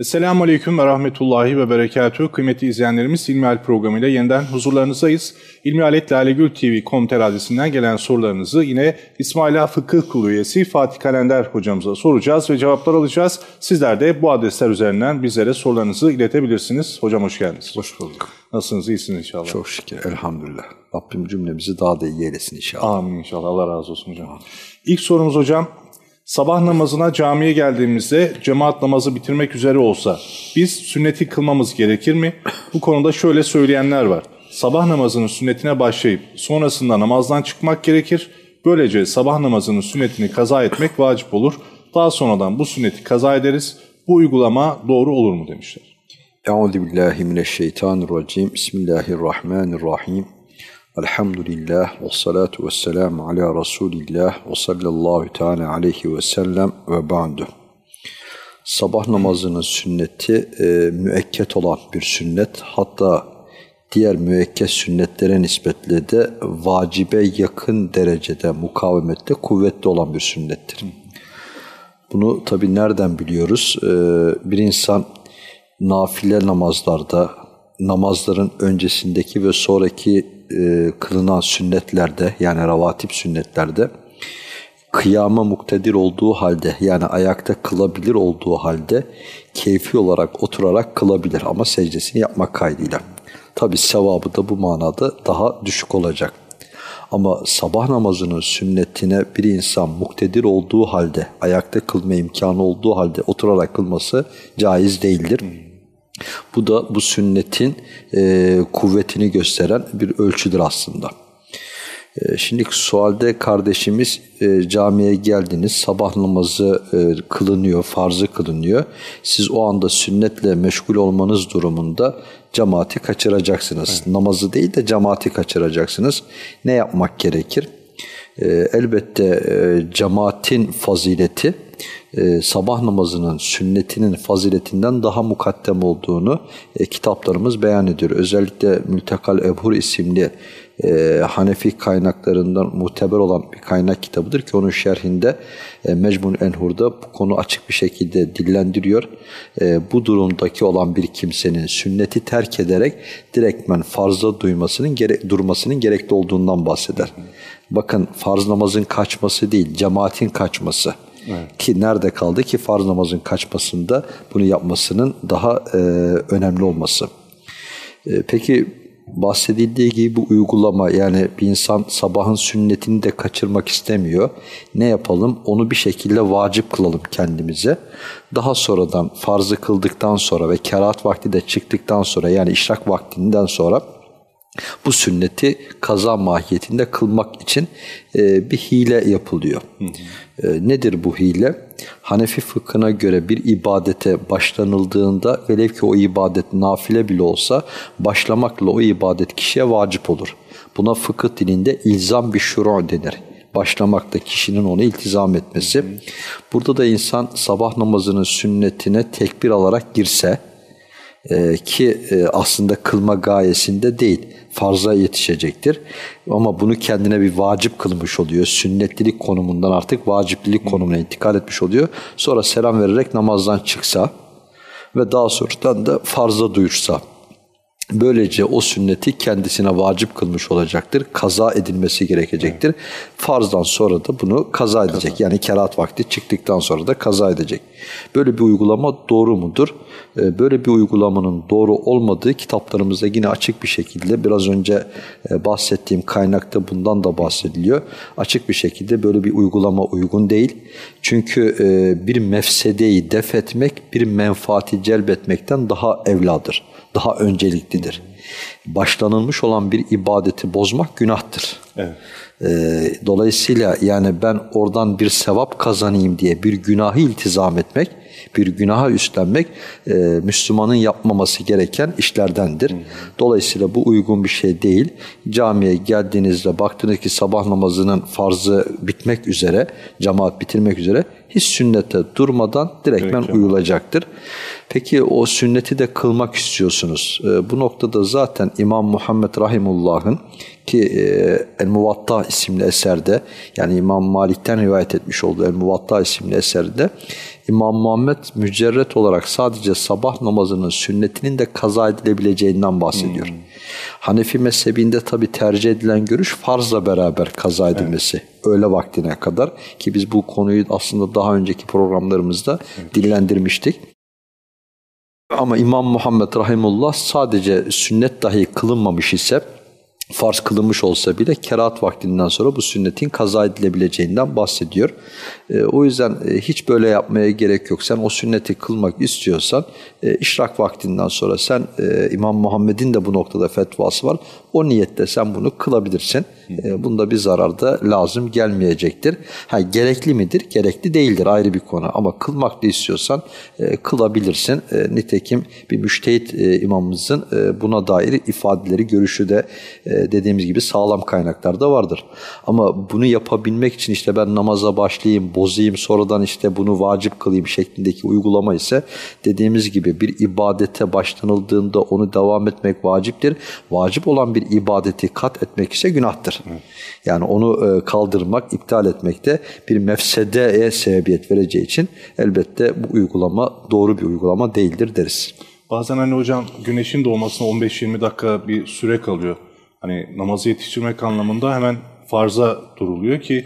Esselamu Aleyküm ve Rahmetullahi ve Berekatuhu. Kıymetli izleyenlerimiz İlmihal programıyla yeniden huzurlarınızdayız. İlmihaletlalegültv.com adresinden gelen sorularınızı yine İsmaila Fıkıh Kulu üyesi Fatih Kalender hocamıza soracağız ve cevaplar alacağız. Sizler de bu adresler üzerinden bizlere sorularınızı iletebilirsiniz. Hocam hoş geldiniz. Hoş bulduk. Nasılsınız? İyisiniz inşallah. Çok şükür. Elhamdülillah. Rabbim cümlemizi daha da iyi eylesin inşallah. Amin inşallah. Allah razı olsun hocam. İlk sorumuz hocam. Sabah namazına camiye geldiğimizde cemaat namazı bitirmek üzere olsa biz sünneti kılmamız gerekir mi? Bu konuda şöyle söyleyenler var. Sabah namazının sünnetine başlayıp sonrasında namazdan çıkmak gerekir. Böylece sabah namazının sünnetini kaza etmek vacip olur. Daha sonradan bu sünneti kaza ederiz. Bu uygulama doğru olur mu demişler. Euzubillahimineşşeytanirracim. Bismillahirrahmanirrahim. Elhamdülillah ve salatu ve selamu ala Resulillah ve sallallahu teala aleyhi ve sellem ve ba'du. Sabah namazının sünneti e, müekket olan bir sünnet. Hatta diğer müekket sünnetlere nispetle de vacibe yakın derecede mukavemette kuvvetli olan bir sünnettir. Bunu tabi nereden biliyoruz? E, bir insan nafile namazlarda, namazların öncesindeki ve sonraki e, kılınan sünnetlerde yani ravatip sünnetlerde kıyama muktedir olduğu halde yani ayakta kılabilir olduğu halde keyfi olarak oturarak kılabilir ama secdesini yapmak kaydıyla. Tabi sevabı da bu manada daha düşük olacak. Ama sabah namazının sünnetine bir insan muktedir olduğu halde, ayakta kılma imkanı olduğu halde oturarak kılması caiz değildir. Bu da bu sünnetin e, kuvvetini gösteren bir ölçüdür aslında. E, şimdi sualde kardeşimiz e, camiye geldiniz, sabah namazı e, kılınıyor, farzı kılınıyor. Siz o anda sünnetle meşgul olmanız durumunda cemaati kaçıracaksınız. Evet. Namazı değil de cemaati kaçıracaksınız. Ne yapmak gerekir? E, elbette e, cemaatin fazileti e, sabah namazının sünnetinin faziletinden daha mukaddem olduğunu e, kitaplarımız beyan ediyor. Özellikle Mültekal Ebhur isimli e, Hanefi kaynaklarından muteber olan bir kaynak kitabıdır ki onun şerhinde e, Mecmun Enhur'da bu konu açık bir şekilde dillendiriyor. E, bu durumdaki olan bir kimsenin sünneti terk ederek direktmen farza duymasının gere durmasının gerekli olduğundan bahseder. Bakın farz namazın kaçması değil, cemaatin kaçması. Evet. Ki nerede kaldı ki farz namazın kaçmasında bunu yapmasının daha e, önemli olması. E, peki bahsedildiği gibi bu uygulama yani bir insan sabahın sünnetini de kaçırmak istemiyor. Ne yapalım? Onu bir şekilde vacip kılalım kendimize. Daha sonradan farzı kıldıktan sonra ve kerahat vakti de çıktıktan sonra yani işrak vaktinden sonra bu sünneti kaza mahiyetinde kılmak için e, bir hile yapılıyor. Hı hı. E, nedir bu hile? Hanefi fıkhına göre bir ibadete başlanıldığında velev ki o ibadet nafile bile olsa başlamakla o ibadet kişiye vacip olur. Buna fıkıh dilinde ilzam bir şuru denir başlamakta kişinin onu iltizam etmesi. Burada da insan sabah namazının sünnetine tekbir alarak girse e, ki e, aslında kılma gayesinde değil farza yetişecektir. Ama bunu kendine bir vacip kılmış oluyor. Sünnetlilik konumundan artık vaciplilik konumuna intikal etmiş oluyor. Sonra selam vererek namazdan çıksa ve daha sonradan da farza duyursa Böylece o sünneti kendisine vacip kılmış olacaktır. Kaza edilmesi gerekecektir. Evet. Farzdan sonra da bunu kaza edecek. Kaza. Yani kerat vakti çıktıktan sonra da kaza edecek. Böyle bir uygulama doğru mudur? Ee, böyle bir uygulamanın doğru olmadığı kitaplarımızda yine açık bir şekilde biraz önce e, bahsettiğim kaynakta bundan da bahsediliyor. Açık bir şekilde böyle bir uygulama uygun değil. Çünkü e, bir mefsedeyi def etmek bir menfaati celbetmekten daha evladır daha önceliklidir. Başlanılmış olan bir ibadeti bozmak günahtır. Evet. Ee, dolayısıyla yani ben oradan bir sevap kazanayım diye bir günahı iltizam etmek, bir günaha üstlenmek e, Müslümanın yapmaması gereken işlerdendir. Hı. Dolayısıyla bu uygun bir şey değil. Camiye geldiğinizde baktınız ki sabah namazının farzı bitmek üzere, cemaat bitirmek üzere hiç sünnete durmadan direktmen Direkt uyulacaktır. Peki o sünneti de kılmak istiyorsunuz. E, bu noktada zaten İmam Muhammed Rahimullah'ın ki e, El Muvatta isimli eserde yani İmam Malik'ten rivayet etmiş olduğu El Muvatta isimli eserde İmam Muhammed mücerret olarak sadece sabah namazının sünnetinin de kaza edilebileceğinden bahsediyor. Hmm. Hanefi mezhebinde tabi tercih edilen görüş farzla beraber kaza edilmesi. Evet. Öğle vaktine kadar ki biz bu konuyu aslında daha önceki programlarımızda evet. dillendirmiştik. Ama İmam Muhammed Rahimullah sadece sünnet dahi kılınmamış ise farz kılınmış olsa bile kerahat vaktinden sonra bu sünnetin kaza edilebileceğinden bahsediyor. E, o yüzden e, hiç böyle yapmaya gerek yok. Sen o sünneti kılmak istiyorsan e, işrak vaktinden sonra sen e, İmam Muhammed'in de bu noktada fetvası var. O niyette sen bunu kılabilirsin. Bunda bir zarar da lazım gelmeyecektir. Ha, gerekli midir? Gerekli değildir ayrı bir konu. Ama kılmak da istiyorsan e, kılabilirsin. E, nitekim bir müştehit e, imamımızın e, buna dair ifadeleri, görüşü de e, dediğimiz gibi sağlam kaynaklarda vardır. Ama bunu yapabilmek için işte ben namaza başlayayım, bozayım, sonradan işte bunu vacip kılayım şeklindeki uygulama ise dediğimiz gibi bir ibadete başlanıldığında onu devam etmek vaciptir. Vacip olan bir ibadeti kat etmek ise günahtır. Yani onu e, kaldırmak, iptal etmek de bir mefsedeye sebebiyet vereceği için elbette bu uygulama doğru bir uygulama değildir deriz. Bazen hani hocam güneşin doğmasına 15-20 dakika bir süre kalıyor. Hani namazı yetiştirmek anlamında hemen farza duruluyor ki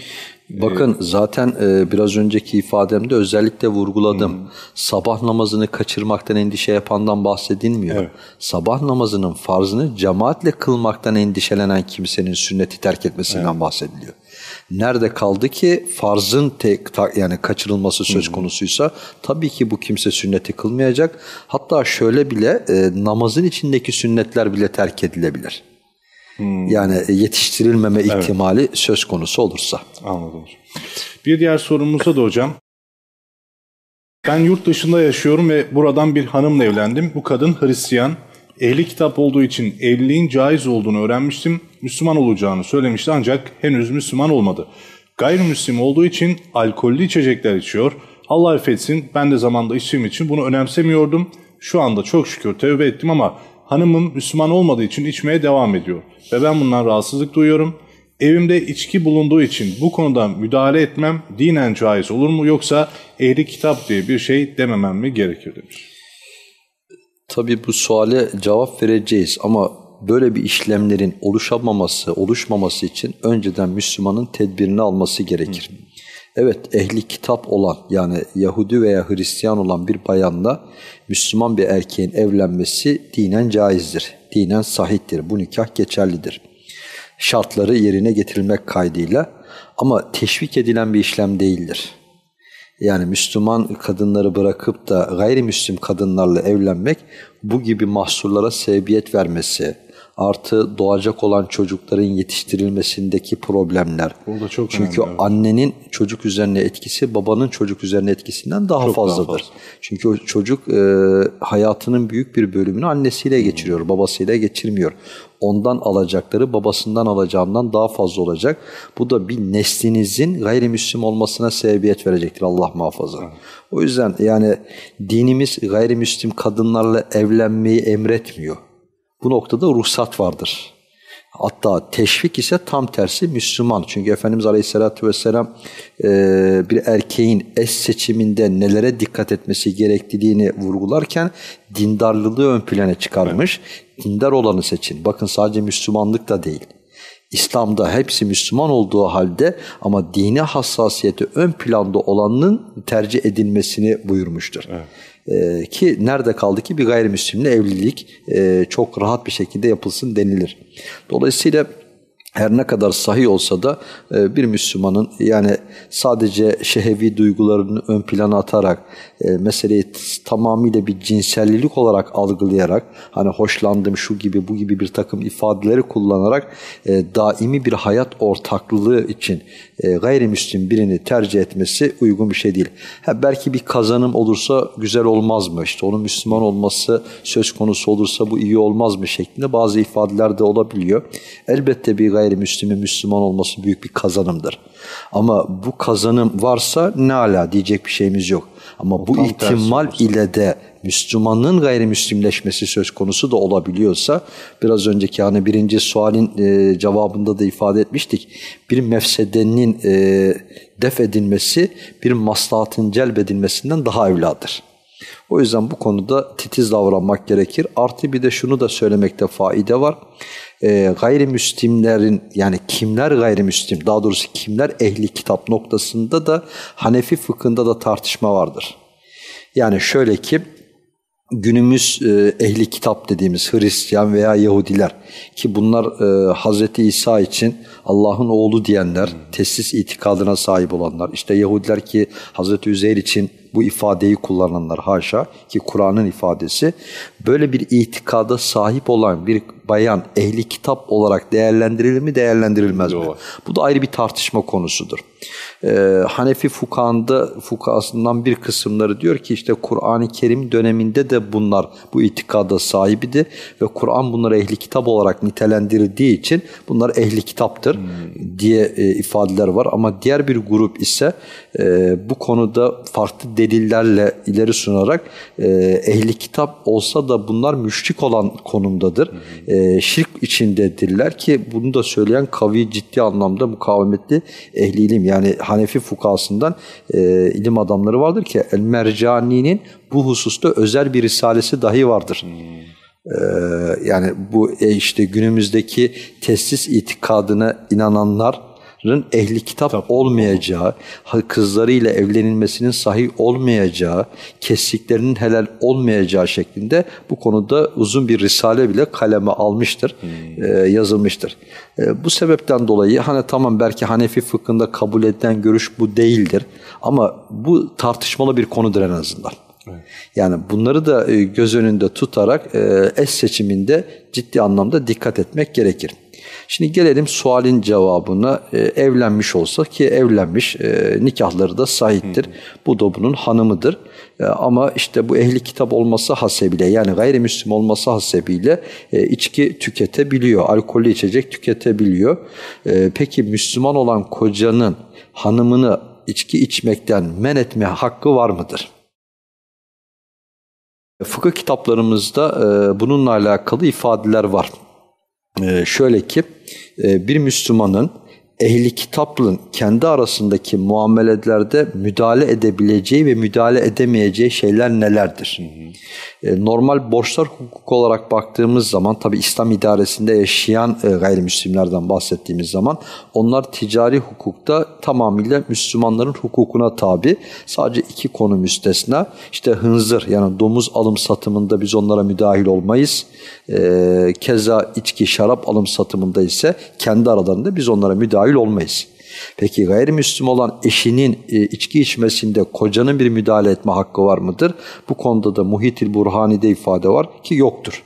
Bakın e, zaten e, biraz önceki ifademde özellikle vurguladım. Hmm. Sabah namazını kaçırmaktan endişe yapandan bahsedilmiyor. Evet. Sabah namazının farzını cemaatle kılmaktan endişelenen kimsenin sünneti terk etmesinden evet. bahsediliyor. Nerede kaldı ki farzın tek yani kaçırılması söz konusuysa tabii ki bu kimse sünneti kılmayacak. Hatta şöyle bile e, namazın içindeki sünnetler bile terk edilebilir. Hmm. Yani yetiştirilmeme evet. ihtimali söz konusu olursa. Anladım. Bir diğer sorumuzda da hocam. Ben yurt dışında yaşıyorum ve buradan bir hanımla evlendim. Bu kadın Hristiyan. Ehli kitap olduğu için evliliğin caiz olduğunu öğrenmiştim. Müslüman olacağını söylemişti ancak henüz Müslüman olmadı. Gayrimüslim olduğu için alkollü içecekler içiyor. Allah affetsin ben de zamanda içtiğim için bunu önemsemiyordum. Şu anda çok şükür tövbe ettim ama hanımım Müslüman olmadığı için içmeye devam ediyor ve ben bundan rahatsızlık duyuyorum. Evimde içki bulunduğu için bu konuda müdahale etmem dinen caiz olur mu yoksa ehli kitap diye bir şey dememem mi gerekir demiş. Tabii bu suale cevap vereceğiz ama böyle bir işlemlerin oluşamaması, oluşmaması için önceden Müslümanın tedbirini alması gerekir. Hı. Evet ehli kitap olan yani Yahudi veya Hristiyan olan bir bayanla Müslüman bir erkeğin evlenmesi dinen caizdir. Dinen sahiptir. Bu nikah geçerlidir. Şartları yerine getirilmek kaydıyla ama teşvik edilen bir işlem değildir. Yani Müslüman kadınları bırakıp da gayrimüslim kadınlarla evlenmek bu gibi mahsurlara sebebiyet vermesi, artı doğacak olan çocukların yetiştirilmesindeki problemler. Burada çok Çünkü önemli, annenin çocuk üzerine etkisi babanın çocuk üzerine etkisinden daha çok fazladır. Daha fazla. Çünkü o çocuk e, hayatının büyük bir bölümünü annesiyle geçiriyor, hmm. babasıyla geçirmiyor. Ondan alacakları babasından alacağından daha fazla olacak. Bu da bir neslinizin gayrimüslim olmasına sebebiyet verecektir Allah muhafaza. Evet. O yüzden yani dinimiz gayrimüslim kadınlarla evlenmeyi emretmiyor. Bu noktada ruhsat vardır. Hatta teşvik ise tam tersi Müslüman. Çünkü Efendimiz Aleyhisselatü Vesselam e, bir erkeğin eş seçiminde nelere dikkat etmesi gerektiğini vurgularken dindarlılığı ön plana çıkarmış. Dindar olanı seçin. Bakın sadece Müslümanlık da değil. İslam'da hepsi Müslüman olduğu halde ama dine hassasiyeti ön planda olanın tercih edilmesini buyurmuştur. Evet. Ee, ki nerede kaldı ki bir gayrimüslimle evlilik e, çok rahat bir şekilde yapılsın denilir. Dolayısıyla her ne kadar sahih olsa da e, bir Müslümanın yani sadece şehevi duygularını ön plana atarak e, meseleyi tamamıyla bir cinsellilik olarak algılayarak hani hoşlandım şu gibi bu gibi bir takım ifadeleri kullanarak e, daimi bir hayat ortaklığı için gayrimüslim birini tercih etmesi uygun bir şey değil. Ha, belki bir kazanım olursa güzel olmaz mı? İşte onun Müslüman olması söz konusu olursa bu iyi olmaz mı şeklinde bazı ifadeler de olabiliyor. Elbette bir gayrimüslim gayrimüslimin Müslüman olması büyük bir kazanımdır. Ama bu kazanım varsa ne ala diyecek bir şeyimiz yok. Ama bu tam ihtimal ile de Müslümanın gayrimüslimleşmesi söz konusu da olabiliyorsa biraz önceki hani birinci sualin e, cevabında da ifade etmiştik. Bir mefsedenin e, def edilmesi bir maslahatın celbedilmesinden daha evladır. O yüzden bu konuda titiz davranmak gerekir. Artı bir de şunu da söylemekte faide var. E, gayrimüslimlerin yani kimler gayrimüslim? Daha doğrusu kimler ehli kitap noktasında da Hanefi fıkhında da tartışma vardır. Yani şöyle ki günümüz e, ehli kitap dediğimiz Hristiyan veya Yahudiler ki bunlar e, Hazreti İsa için Allah'ın oğlu diyenler, tesis itikadına sahip olanlar, işte Yahudiler ki Hazreti Üzeyr için bu ifadeyi kullananlar haşa ki Kur'an'ın ifadesi böyle bir itikada sahip olan bir bayan ehli kitap olarak değerlendirilir mi değerlendirilmez mi? Bu da ayrı bir tartışma konusudur. Ee, Hanefi fukahında fukahasından bir kısımları diyor ki işte Kur'an-ı Kerim döneminde de bunlar bu itikada sahibiydi ve Kur'an bunları ehli kitap olarak nitelendirildiği için bunlar ehli kitaptır hmm. diye e, ifadeler var ama diğer bir grup ise e, bu konuda farklı delillerle ileri sunarak e, ehli kitap olsa da bunlar müşrik olan konumdadır. E, şirk içindedirler ki bunu da söyleyen kavi ciddi anlamda mukavemetli ehli ilim yani Hanefi fukasından e, ilim adamları vardır ki El Mercani'nin bu hususta özel bir risalesi dahi vardır. Hmm. yani bu e, işte günümüzdeki testis itikadına inananlar ehli kitap Tabii. olmayacağı, kızlarıyla evlenilmesinin sahih olmayacağı, kestiklerinin helal olmayacağı şeklinde bu konuda uzun bir risale bile kaleme almıştır, hmm. e, yazılmıştır. E, bu sebepten dolayı hani tamam belki Hanefi fıkhında kabul edilen görüş bu değildir ama bu tartışmalı bir konudur en azından. Yani bunları da e, göz önünde tutarak eş seçiminde ciddi anlamda dikkat etmek gerekir. Şimdi gelelim sualin cevabına. E, evlenmiş olsa ki evlenmiş, e, nikahları da sahiptir. Hı. Bu da bunun hanımıdır. E, ama işte bu ehli kitap olması hasebiyle yani gayrimüslim olması hasebiyle e, içki tüketebiliyor. Alkollü içecek tüketebiliyor. E, peki Müslüman olan kocanın hanımını içki içmekten men etme hakkı var mıdır? Fıkıh kitaplarımızda e, bununla alakalı ifadeler var. E, şöyle ki e, bir Müslümanın ehli kitaplığın kendi arasındaki muamelelerde müdahale edebileceği ve müdahale edemeyeceği şeyler nelerdir? Hı hı. E, normal borçlar hukuku olarak baktığımız zaman tabi İslam idaresinde yaşayan e, gayrimüslimlerden bahsettiğimiz zaman onlar ticari hukukta tamamıyla Müslümanların hukukuna tabi. Sadece iki konu müstesna. İşte hınzır yani domuz alım satımında biz onlara müdahil olmayız. E, keza içki şarap alım satımında ise kendi aralarında biz onlara müdahil olmayız. Peki gayrimüslim olan eşinin e, içki içmesinde kocanın bir müdahale etme hakkı var mıdır? Bu konuda da Muhitil Burhani'de ifade var ki yoktur.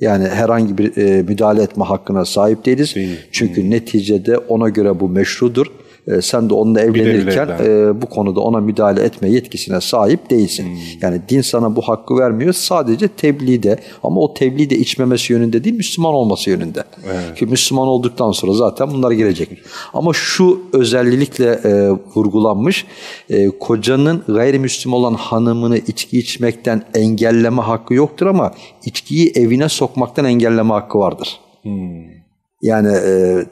Yani herhangi bir e, müdahale etme hakkına sahip değiliz. Değil. Çünkü neticede ona göre bu meşrudur. E, sen de onunla evlenirken e, bu konuda ona müdahale etme yetkisine sahip değilsin. Hmm. Yani din sana bu hakkı vermiyor sadece tebliğde ama o tebliğde içmemesi yönünde değil Müslüman olması yönünde. Evet. Ki Müslüman olduktan sonra zaten bunlar gelecek. Ama şu özellikle e, vurgulanmış e, kocanın gayrimüslim olan hanımını içki içmekten engelleme hakkı yoktur ama içkiyi evine sokmaktan engelleme hakkı vardır. Hmm. Yani e,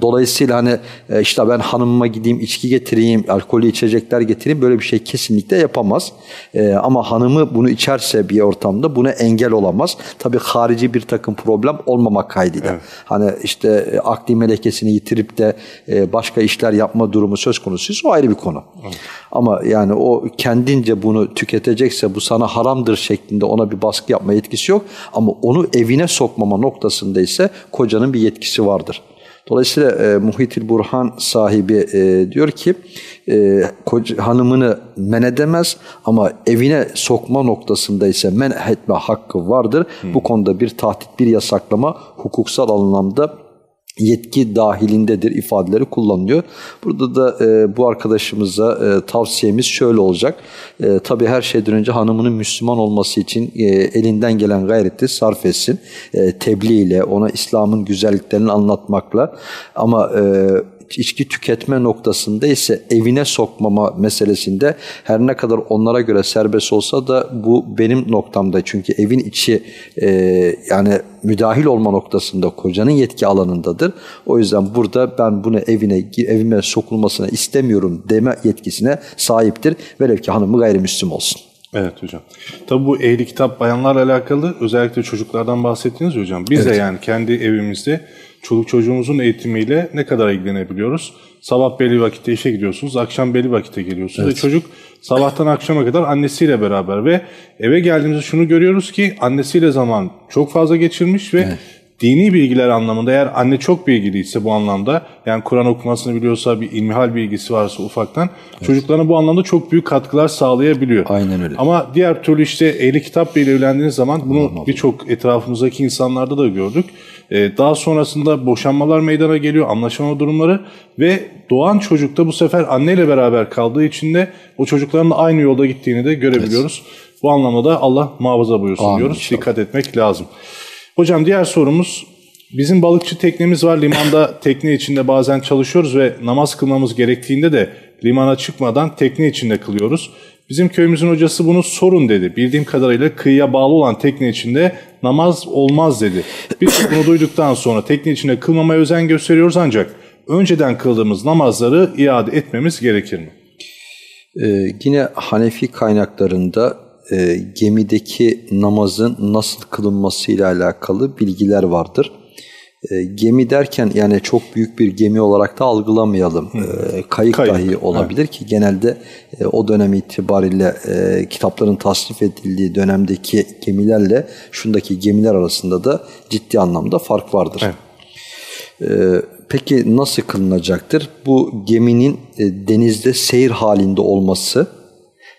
Dolayısıyla hani e, işte ben hanımıma gideyim içki getireyim, alkolü içecekler getireyim böyle bir şey kesinlikle yapamaz. E, ama hanımı bunu içerse bir ortamda buna engel olamaz. Tabii harici bir takım problem olmamak kaydıyla. Evet. Hani işte e, akli melekesini yitirip de başka işler yapma durumu söz konusuysa o ayrı bir konu. Evet. Ama yani o kendince bunu tüketecekse bu sana haramdır şeklinde ona bir baskı yapma yetkisi yok. Ama onu evine sokmama noktasında ise kocanın bir yetkisi vardır. Dolayısıyla e, Muhitil Burhan sahibi e, diyor ki e, koca, hanımını men edemez ama evine sokma noktasında ise men etme hakkı vardır. Hmm. Bu konuda bir tahdit, bir yasaklama hukuksal anlamda yetki dahilindedir ifadeleri kullanılıyor. Burada da e, bu arkadaşımıza e, tavsiyemiz şöyle olacak. E, tabii her şeyden önce hanımının Müslüman olması için e, elinden gelen gayreti sarf etsin. E, tebliğ ile, ona İslam'ın güzelliklerini anlatmakla ama e, içki tüketme noktasında ise evine sokmama meselesinde her ne kadar onlara göre serbest olsa da bu benim noktamda. Çünkü evin içi e, yani müdahil olma noktasında kocanın yetki alanındadır. O yüzden burada ben bunu evine evime sokulmasına istemiyorum deme yetkisine sahiptir. Velev ki hanımı gayrimüslim olsun. Evet hocam. Tabii bu ehli kitap bayanlarla alakalı özellikle çocuklardan bahsettiniz hocam. Biz evet. de yani kendi evimizde çoluk çocuğumuzun eğitimiyle ne kadar ilgilenebiliyoruz? Sabah belli vakitte işe gidiyorsunuz, akşam belli vakitte geliyorsunuz evet. ve çocuk sabahtan akşama kadar annesiyle beraber ve eve geldiğimizde şunu görüyoruz ki annesiyle zaman çok fazla geçirmiş ve evet dini bilgiler anlamında eğer anne çok bilgiliyse bu anlamda yani Kur'an okumasını biliyorsa bir ilmihal bilgisi varsa ufaktan evet. çocuklarına bu anlamda çok büyük katkılar sağlayabiliyor. Aynen öyle. Ama diğer türlü işte ehli kitap ile evlendiğiniz zaman bunu birçok etrafımızdaki insanlarda da gördük. Ee, daha sonrasında boşanmalar meydana geliyor, anlaşma durumları ve doğan çocuk da bu sefer anneyle beraber kaldığı için de o çocukların da aynı yolda gittiğini de görebiliyoruz. Evet. Bu anlamda da Allah muhafaza buyursun Amin diyoruz. Inşallah. Dikkat etmek lazım. Hocam diğer sorumuz bizim balıkçı teknemiz var. Limanda tekne içinde bazen çalışıyoruz ve namaz kılmamız gerektiğinde de limana çıkmadan tekne içinde kılıyoruz. Bizim köyümüzün hocası bunu sorun dedi. Bildiğim kadarıyla kıyıya bağlı olan tekne içinde namaz olmaz dedi. Biz bunu duyduktan sonra tekne içinde kılmamaya özen gösteriyoruz ancak önceden kıldığımız namazları iade etmemiz gerekir mi? Ee, yine Hanefi kaynaklarında e, gemideki namazın nasıl kılınması ile alakalı bilgiler vardır. E, gemi derken yani çok büyük bir gemi olarak da algılamayalım. E, kayık, kayık dahi olabilir evet. ki genelde e, o dönem itibariyle e, kitapların tasnif edildiği dönemdeki gemilerle şundaki gemiler arasında da ciddi anlamda fark vardır. Evet. E, peki nasıl kılınacaktır? Bu geminin e, denizde seyir halinde olması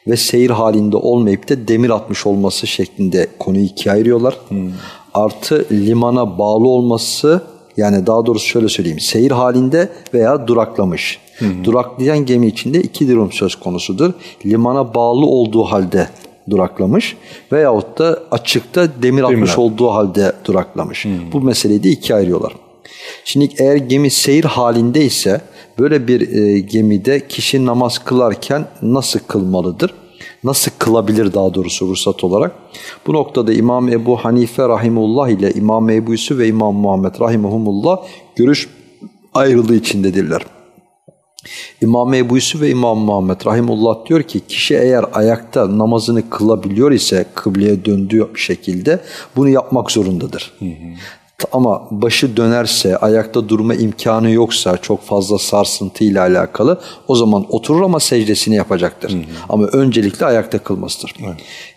ve seyir halinde olmayıp da demir atmış olması şeklinde konuyu ikiye ayırıyorlar. Hmm. Artı limana bağlı olması yani daha doğrusu şöyle söyleyeyim. Seyir halinde veya duraklamış. Hı Duraklayan gemi içinde iki durum söz konusudur. Limana bağlı olduğu halde duraklamış veyahut da açıkta demir atmış olduğu halde duraklamış. Hı Bu meseleyi de ikiye ayırıyorlar. Şimdi eğer gemi seyir halinde ise böyle bir e, gemide kişi namaz kılarken nasıl kılmalıdır? Nasıl kılabilir daha doğrusu ruhsat olarak? Bu noktada İmam Ebu Hanife Rahimullah ile İmam Ebu Yusuf ve İmam Muhammed Rahimahumullah görüş ayrılığı içindedirler. İmam Ebu Yusuf ve İmam Muhammed Rahimullah diyor ki kişi eğer ayakta namazını kılabiliyor ise kıbleye döndüğü şekilde bunu yapmak zorundadır. Hı hı ama başı dönerse, ayakta durma imkanı yoksa çok fazla sarsıntı ile alakalı o zaman oturur ama secdesini yapacaktır. Hı hı. Ama öncelikle ayakta kılmasıdır. Evet.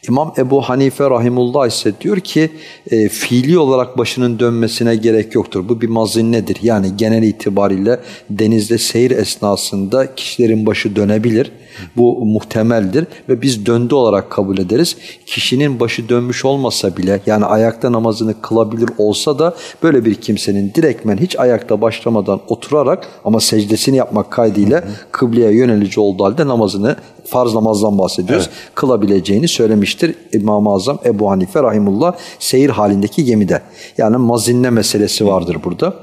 İmam Ebu Hanife Rahimullah ise diyor ki e, fiili olarak başının dönmesine gerek yoktur. Bu bir mazinnedir. Yani genel itibariyle denizde seyir esnasında kişilerin başı dönebilir. Bu muhtemeldir ve biz döndü olarak kabul ederiz. Kişinin başı dönmüş olmasa bile yani ayakta namazını kılabilir olsa da böyle bir kimsenin direktmen hiç ayakta başlamadan oturarak ama secdesini yapmak kaydıyla kıbleye yönelici olduğu halde namazını farz namazdan bahsediyoruz. Evet. Kılabileceğini söylemiştir İmam-ı Azam Ebu Hanife Rahimullah seyir halindeki gemide. Yani mazinne meselesi vardır burada.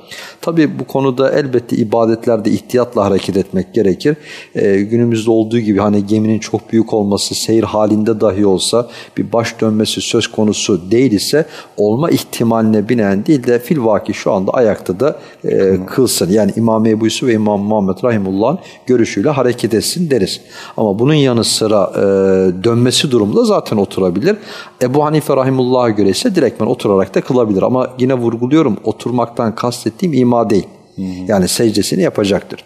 Tabi bu konuda elbette ibadetlerde ihtiyatla hareket etmek gerekir. Ee, günümüzde olduğu gibi hani geminin çok büyük olması seyir halinde dahi olsa bir baş dönmesi söz konusu değil ise olma ihtimaline binen değil de fil vaki şu anda ayakta da e, kılsın. Yani İmam Ebu Yusuf ve İmam Muhammed Rahimullah'ın görüşüyle hareket etsin deriz. Ama bunun yanı sıra e, dönmesi durumda zaten oturabilir. Ebu Hanife Rahimullah'a göre ise direktmen oturarak da kılabilir. Ama yine vurguluyorum oturmaktan kastettiğim ima değil. Hı hı. Yani secdesini yapacaktır.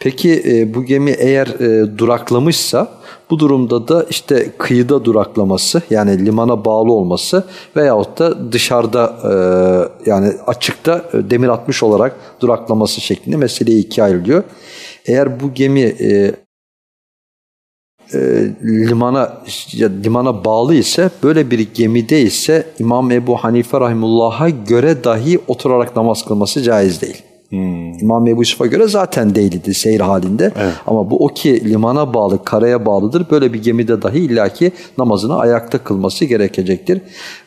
Peki e, bu gemi eğer e, duraklamışsa bu durumda da işte kıyıda duraklaması yani limana bağlı olması veyahut da dışarıda e, yani açıkta e, demir atmış olarak duraklaması şeklinde meseleye ikiye ayrılıyor. Eğer bu gemi e, e, limana ya, limana bağlı ise böyle bir gemide ise İmam Ebu Hanife Rahimullah'a göre dahi oturarak namaz kılması caiz değil. İmam Ebu Yusuf'a göre zaten değildi seyir halinde. Ama bu o ki limana bağlı, karaya bağlıdır. Böyle bir gemide dahi illaki namazını ayakta kılması gerekecektir.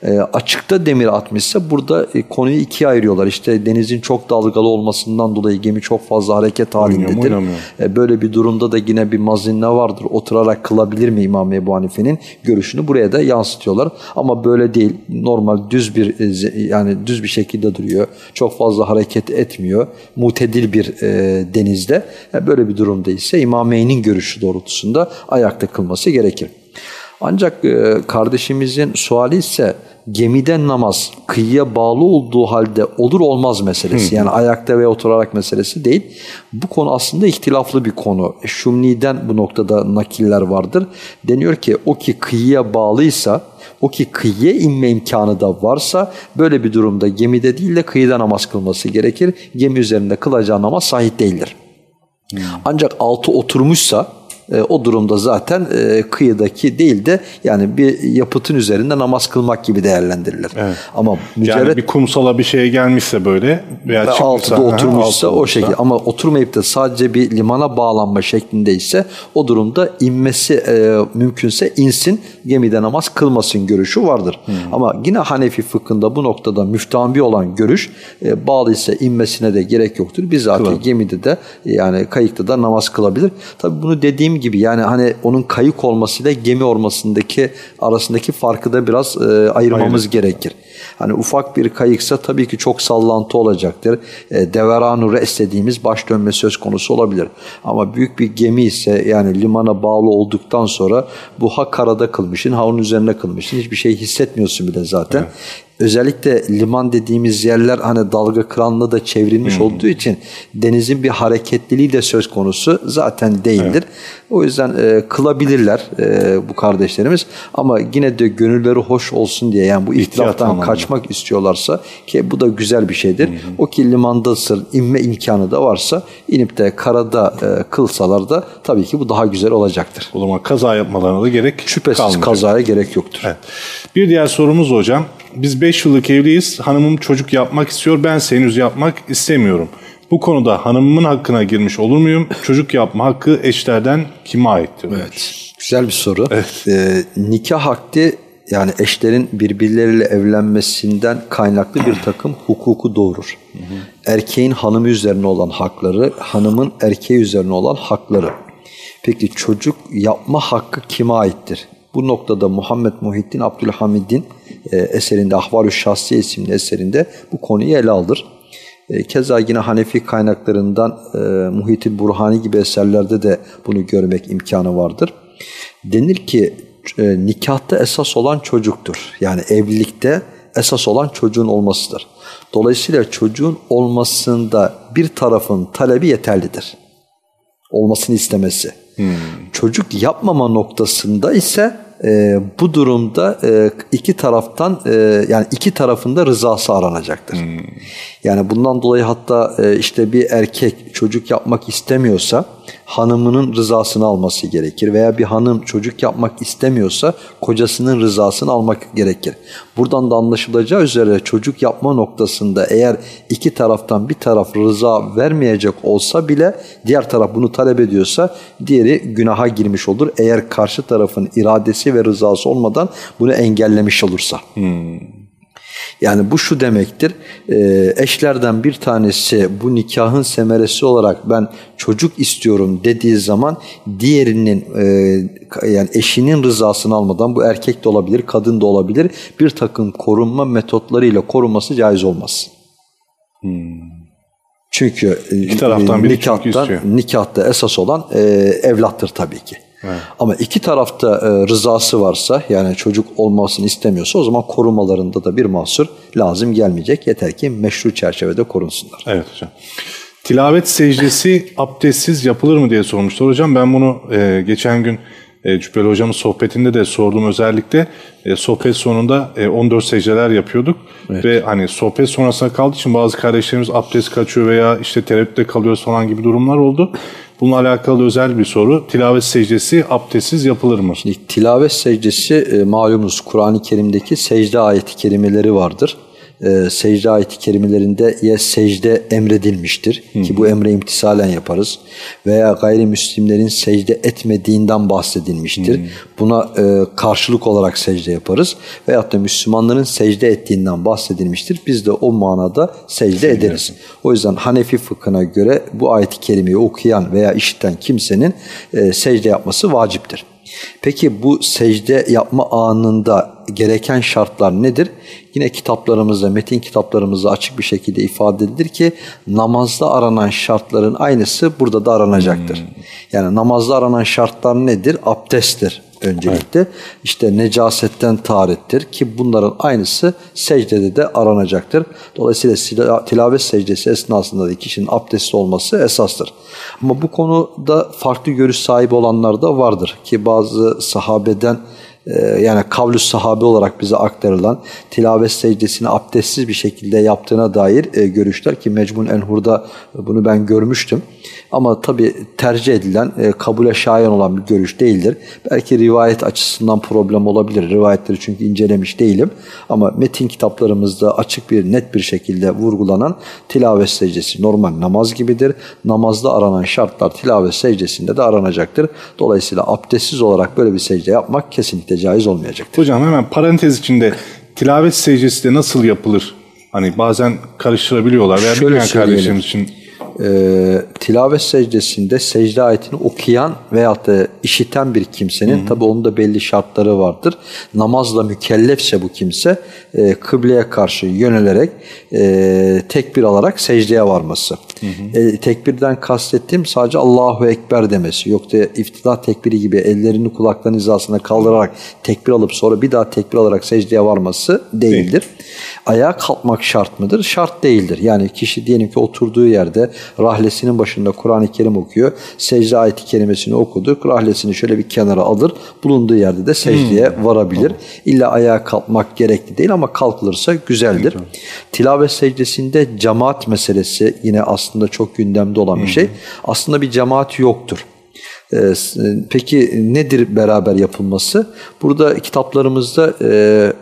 E, açıkta demir atmışsa burada e, konuyu ikiye ayırıyorlar. İşte denizin çok dalgalı olmasından dolayı gemi çok fazla hareket halindedir. oynamıyor. E, böyle bir durumda da yine bir mazinne vardır. Oturarak kılabilir mi İmam Ebu Hanife'nin görüşünü buraya da yansıtıyorlar. Ama böyle değil. Normal düz bir e, yani düz bir şekilde duruyor. Çok fazla hareket etmiyor. Mutedil bir e, denizde. E, böyle bir durumda ise İmameyn'in görüşü doğrultusunda ayakta kılması gerekir. Ancak e, kardeşimizin suali ise gemiden namaz kıyıya bağlı olduğu halde olur olmaz meselesi. Yani ayakta ve oturarak meselesi değil. Bu konu aslında ihtilaflı bir konu. Şumni'den bu noktada nakiller vardır. Deniyor ki o ki kıyıya bağlıysa o ki kıyıya inme imkanı da varsa böyle bir durumda gemide değil de kıyıda namaz kılması gerekir. Gemi üzerinde kılacağı namaz sahih değildir. Ancak altı oturmuşsa e, o durumda zaten e, kıyıdaki değil de yani bir yapıtın üzerinde namaz kılmak gibi değerlendirilir. Ama mücerret Yani bir kumsala bir şeye gelmişse böyle veya ve çıkmışsa, altıda oturmuşsa o şekilde ama oturmayıp da sadece bir limana bağlanma şeklindeyse o durumda inmesi e, mümkünse insin gemide namaz kılmasın görüşü vardır. Hmm. Ama yine Hanefi fıkhında bu noktada müftambi olan görüş e, bağlıysa inmesine de gerek yoktur. Biz zaten gemide de yani kayıkta da namaz kılabilir. Tabi bunu dediğim gibi yani hani onun kayık olmasıyla gemi olmasındaki arasındaki farkı da biraz e, ayırmamız gerekir. Hani ufak bir kayıksa tabii ki çok sallantı olacaktır. E, deveranu res dediğimiz baş dönme söz konusu olabilir. Ama büyük bir gemi ise yani limana bağlı olduktan sonra bu ha karada kılmışsın ha onun üzerine kılmışsın. Hiçbir şey hissetmiyorsun bile zaten. Özellikle liman dediğimiz yerler hani dalga kıranla da çevrilmiş olduğu için denizin bir hareketliliği de söz konusu zaten değildir. O yüzden e, kılabilirler e, bu kardeşlerimiz ama yine de gönülleri hoş olsun diye yani bu ihtilaftan kaçmak istiyorlarsa ki bu da güzel bir şeydir. O ki limandasın inme imkanı da varsa inip de karada e, kılsalar da tabii ki bu daha güzel olacaktır. O zaman kaza yapmalarına da gerek Şüphesiz kalmayacak. kazaya gerek yoktur. Evet. Bir diğer sorumuz hocam. Biz 5 yıllık evliyiz. Hanımım çocuk yapmak istiyor. Ben henüz yapmak istemiyorum. Bu konuda hanımımın hakkına girmiş olur muyum? Çocuk yapma hakkı eşlerden kime aittir? Evet. Güzel bir soru. Ee, nikah akdi yani eşlerin birbirleriyle evlenmesinden kaynaklı bir takım hukuku doğurur. Erkeğin hanımı üzerine olan hakları, hanımın erkeği üzerine olan hakları. Peki çocuk yapma hakkı kime aittir? Bu noktada Muhammed Muhittin Abdülhamid'in e, eserinde Ahvalü Şahsiye isimli eserinde bu konuyu ele alır. E, Keza yine Hanefi kaynaklarından e, Muhit-i Burhani gibi eserlerde de bunu görmek imkanı vardır. Denir ki e, nikahta esas olan çocuktur. Yani evlilikte esas olan çocuğun olmasıdır. Dolayısıyla çocuğun olmasında bir tarafın talebi yeterlidir. Olmasını istemesi. Çocuk yapmama noktasında ise e, bu durumda e, iki taraftan e, yani iki tarafında rızası aranacaktır. Yani bundan dolayı hatta e, işte bir erkek çocuk yapmak istemiyorsa hanımının rızasını alması gerekir veya bir hanım çocuk yapmak istemiyorsa kocasının rızasını almak gerekir. Buradan da anlaşılacağı üzere çocuk yapma noktasında eğer iki taraftan bir taraf rıza vermeyecek olsa bile diğer taraf bunu talep ediyorsa diğeri günaha girmiş olur. Eğer karşı tarafın iradesi ve rızası olmadan bunu engellemiş olursa. Yani bu şu demektir, e, eşlerden bir tanesi bu nikahın semeresi olarak ben çocuk istiyorum dediği zaman diğerinin e, yani eşinin rızasını almadan bu erkek de olabilir, kadın da olabilir bir takım korunma metotlarıyla korunması caiz olmaz. Çünkü e, taraftan biri çünkü nikahtan, nikahta esas olan e, evlattır tabii ki. Ama iki tarafta e, rızası varsa yani çocuk olmasını istemiyorsa o zaman korumalarında da bir mahsur lazım gelmeyecek. Yeter ki meşru çerçevede korunsunlar. Evet hocam. Tilavet secdesi abdestsiz yapılır mı diye sormuşlar hocam. Ben bunu e, geçen gün e, Cübbeli hocamın sohbetinde de sordum özellikle. E, sohbet sonunda e, 14 secdeler yapıyorduk. Ve hani sohbet sonrasına kaldığı için bazı kardeşlerimiz abdest kaçıyor veya işte tereddütte kalıyoruz falan gibi durumlar oldu. Bununla alakalı özel bir soru. Tilavet secdesi abdestsiz yapılır mı? Şimdi tilavet secdesi e, malumunuz Kur'an-ı Kerim'deki secde ayeti kelimeleri vardır. E, secde ayeti kerimelerinde ya secde emredilmiştir ki bu emre imtisalen yaparız veya gayrimüslimlerin secde etmediğinden bahsedilmiştir. Buna e, karşılık olarak secde yaparız veyahut da Müslümanların secde ettiğinden bahsedilmiştir. Biz de o manada secde ederiz. O yüzden Hanefi fıkhına göre bu ayeti kerimeyi okuyan veya işiten kimsenin e, secde yapması vaciptir. Peki bu secde yapma anında gereken şartlar nedir? Yine kitaplarımızda, metin kitaplarımızda açık bir şekilde ifade edilir ki namazda aranan şartların aynısı burada da aranacaktır. Yani namazda aranan şartlar nedir? Abdesttir öncelikle. Evet. İşte necasetten taharettir ki bunların aynısı secdede de aranacaktır. Dolayısıyla tilavet secdesi esnasında da kişinin abdestli olması esastır. Ama bu konuda farklı görüş sahibi olanlar da vardır ki bazı sahabeden ee, yani kavlü sahabe olarak bize aktarılan tilavet secdesini abdestsiz bir şekilde yaptığına dair e, görüşler ki Mecmun Enhur'da bunu ben görmüştüm. Ama tabi tercih edilen, e, kabule şayan olan bir görüş değildir. Belki rivayet açısından problem olabilir. Rivayetleri çünkü incelemiş değilim. Ama metin kitaplarımızda açık bir, net bir şekilde vurgulanan tilavet secdesi normal namaz gibidir. Namazda aranan şartlar tilavet secdesinde de aranacaktır. Dolayısıyla abdestsiz olarak böyle bir secde yapmak kesinlikle caiz olmayacaktır. Hocam hemen parantez içinde tilavet secdesi de nasıl yapılır? Hani bazen karıştırabiliyorlar veya bilmeyen kardeşlerimiz için e, tilavet secdesinde secde ayetini okuyan veyahut da işiten bir kimsenin tabi onun da belli şartları vardır. Namazla mükellefse bu kimse e, kıbleye karşı yönelerek e, tekbir alarak secdeye varması. Hı hı. E, tekbirden kastettiğim sadece Allahu Ekber demesi. Yok da iftida tekbiri gibi ellerini kulakların hizasına kaldırarak tekbir alıp sonra bir daha tekbir alarak secdeye varması değildir. Değil. Ayağa kalkmak şart mıdır? Şart değildir. Yani kişi diyelim ki oturduğu yerde rahlesinin başında Kur'an-ı Kerim okuyor. Secde ayeti kelimesini okudu. Rahlesini şöyle bir kenara alır. Bulunduğu yerde de secdeye hmm. varabilir. İlla ayağa kalkmak gerekli değil ama kalkılırsa güzeldir. Hmm. Tilavet secdesinde cemaat meselesi yine aslında çok gündemde olan bir hmm. şey. Aslında bir cemaat yoktur. Ee, peki nedir beraber yapılması? Burada kitaplarımızda e,